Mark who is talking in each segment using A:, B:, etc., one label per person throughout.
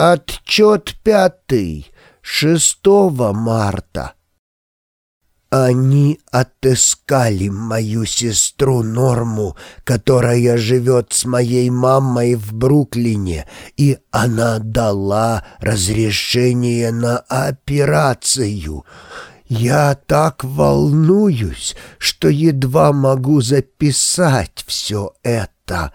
A: Отчет пятый, 6 марта. Они отыскали мою сестру Норму, которая живет с моей мамой в Бруклине, и она дала разрешение на операцию. Я так волнуюсь, что едва могу записать все это.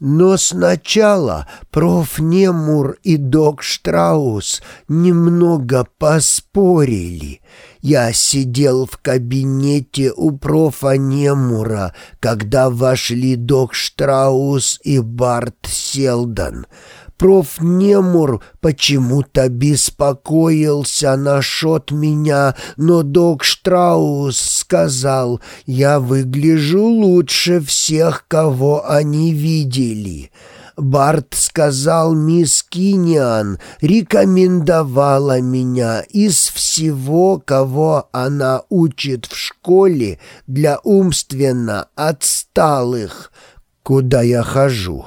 A: Но сначала проф. Немур и док Штраус немного поспорили. Я сидел в кабинете у профа Немура, когда вошли док Штраус и Барт Селдон. Проф. Немур почему-то беспокоился насчет меня, но док Штраус сказал, я выгляжу лучше всех, кого они видели. Барт сказал, мисс Киниан рекомендовала меня из всего, кого она учит в школе для умственно отсталых, куда я хожу.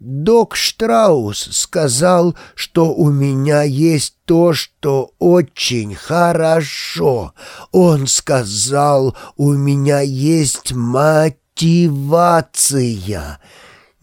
A: Док Штраус сказал, что у меня есть то, что очень хорошо. Он сказал, у меня есть мотивация.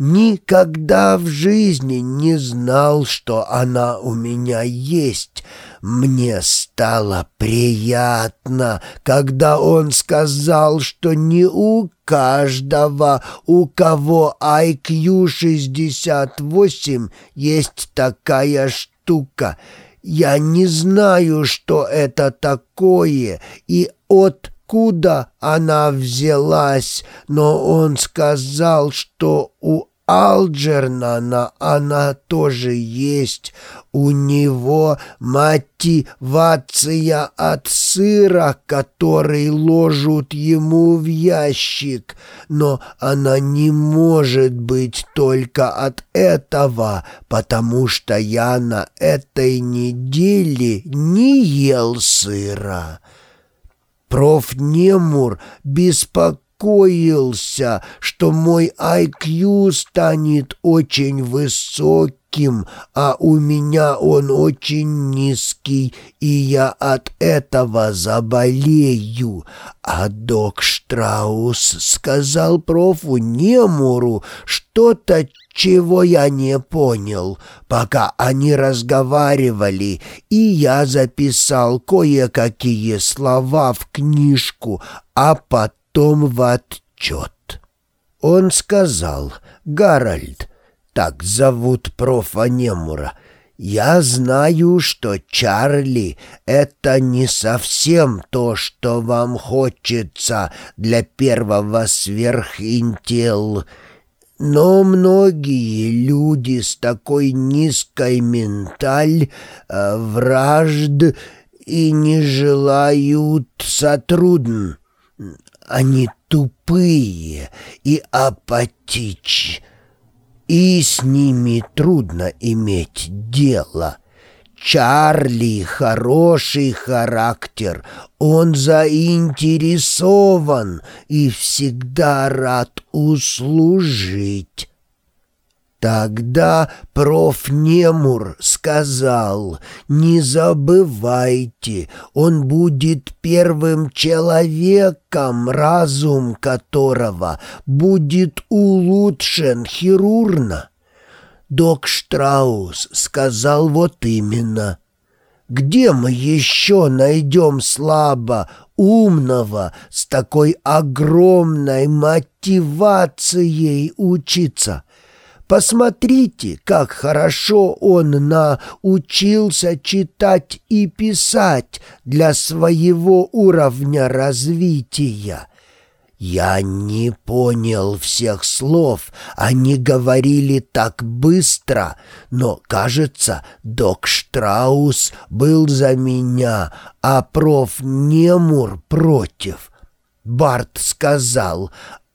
A: Никогда в жизни не знал, что она у меня есть. Мне стало приятно, когда он сказал, что не у каждого, у кого IQ 68, есть такая штука. Я не знаю, что это такое, и от откуда она взялась, но он сказал, что у Алджернана она тоже есть. У него мотивация от сыра, который ложат ему в ящик, но она не может быть только от этого, потому что я на этой неделе не ел сыра. Проф. Немур беспокоится беспокоился, что мой IQ станет очень высоким, а у меня он очень низкий, и я от этого заболею. А док Штраус сказал профу Немуру что-то, чего я не понял, пока они разговаривали, и я записал кое-какие слова в книжку, а потом том в отчет. Он сказал, «Гарольд, так зовут профа Немура, я знаю, что Чарли — это не совсем то, что вам хочется для первого сверхинтел, но многие люди с такой низкой менталь э, вражд и не желают сотрудн. Они тупые и апатичны, и с ними трудно иметь дело. Чарли хороший характер, он заинтересован и всегда рад услужить. Тогда проф. Немур сказал, не забывайте, он будет первым человеком, разум которого будет улучшен хирурно. Док Штраус сказал вот именно. Где мы еще найдем слабо умного с такой огромной мотивацией учиться? Посмотрите, как хорошо он научился читать и писать для своего уровня развития. Я не понял всех слов, они говорили так быстро, но, кажется, док Штраус был за меня, а проф Немур против. Барт сказал,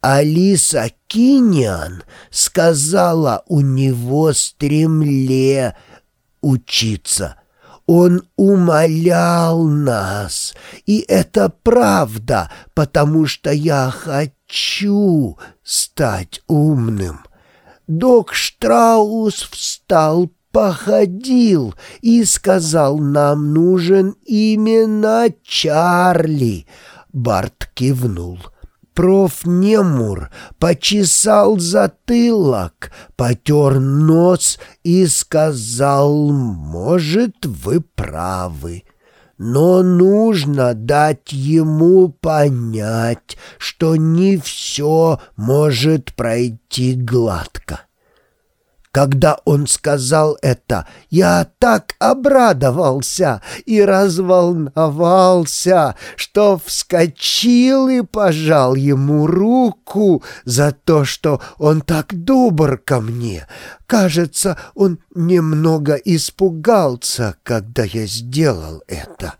A: Алиса Киньян сказала у него стремле учиться. Он умолял нас, и это правда, потому что я хочу стать умным. Док Штраус встал походил и сказал, нам нужен именно Чарли. Барт кивнул. Проф. Немур почесал затылок, потер нос и сказал, может, вы правы. Но нужно дать ему понять, что не все может пройти гладко. Когда он сказал это, я так обрадовался и разволновался, что вскочил и пожал ему руку за то, что он так добр ко мне. Кажется, он немного испугался, когда я сделал это.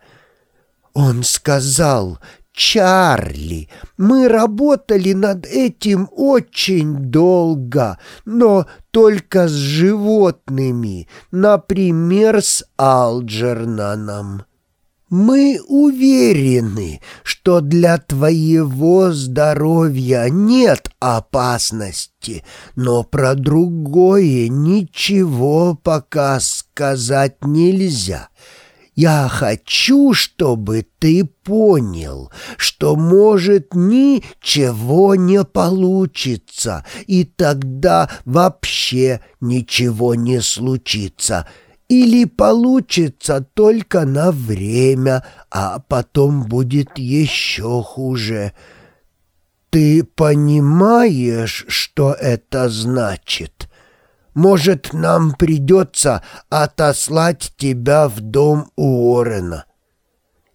A: Он сказал, Чарли, мы работали над этим очень долго, но только с животными, например, с Алджернаном. Мы уверены, что для твоего здоровья нет опасности, но про другое ничего пока сказать нельзя». Я хочу, чтобы ты понял, что может ничего не получится, и тогда вообще ничего не случится. Или получится только на время, а потом будет еще хуже. Ты понимаешь, что это значит?» Может, нам придется отослать тебя в дом Уоррена».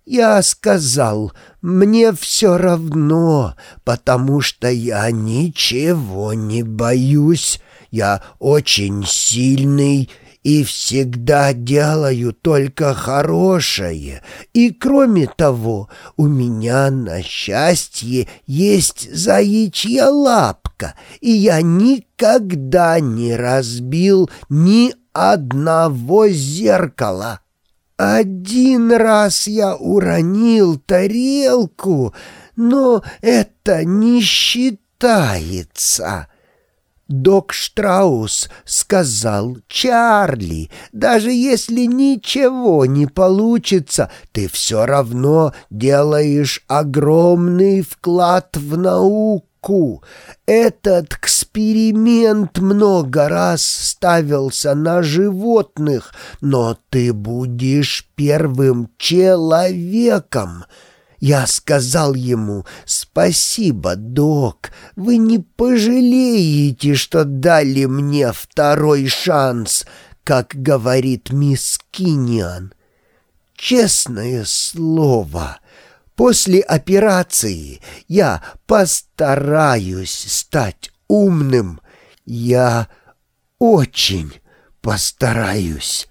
A: Я сказал, мне все равно, потому что я ничего не боюсь. Я очень сильный и всегда делаю только хорошее. И кроме того, у меня на счастье есть заячья лапка, и я никогда не разбил ни одного зеркала. Один раз я уронил тарелку, но это не считается. Док Штраус сказал, «Чарли, даже если ничего не получится, ты все равно делаешь огромный вклад в науку. Этот эксперимент много раз ставился на животных, но ты будешь первым человеком». Я сказал ему «Спасибо, док, вы не пожалеете, что дали мне второй шанс», как говорит мисс Киньян. Честное слово, после операции я постараюсь стать умным. Я очень постараюсь.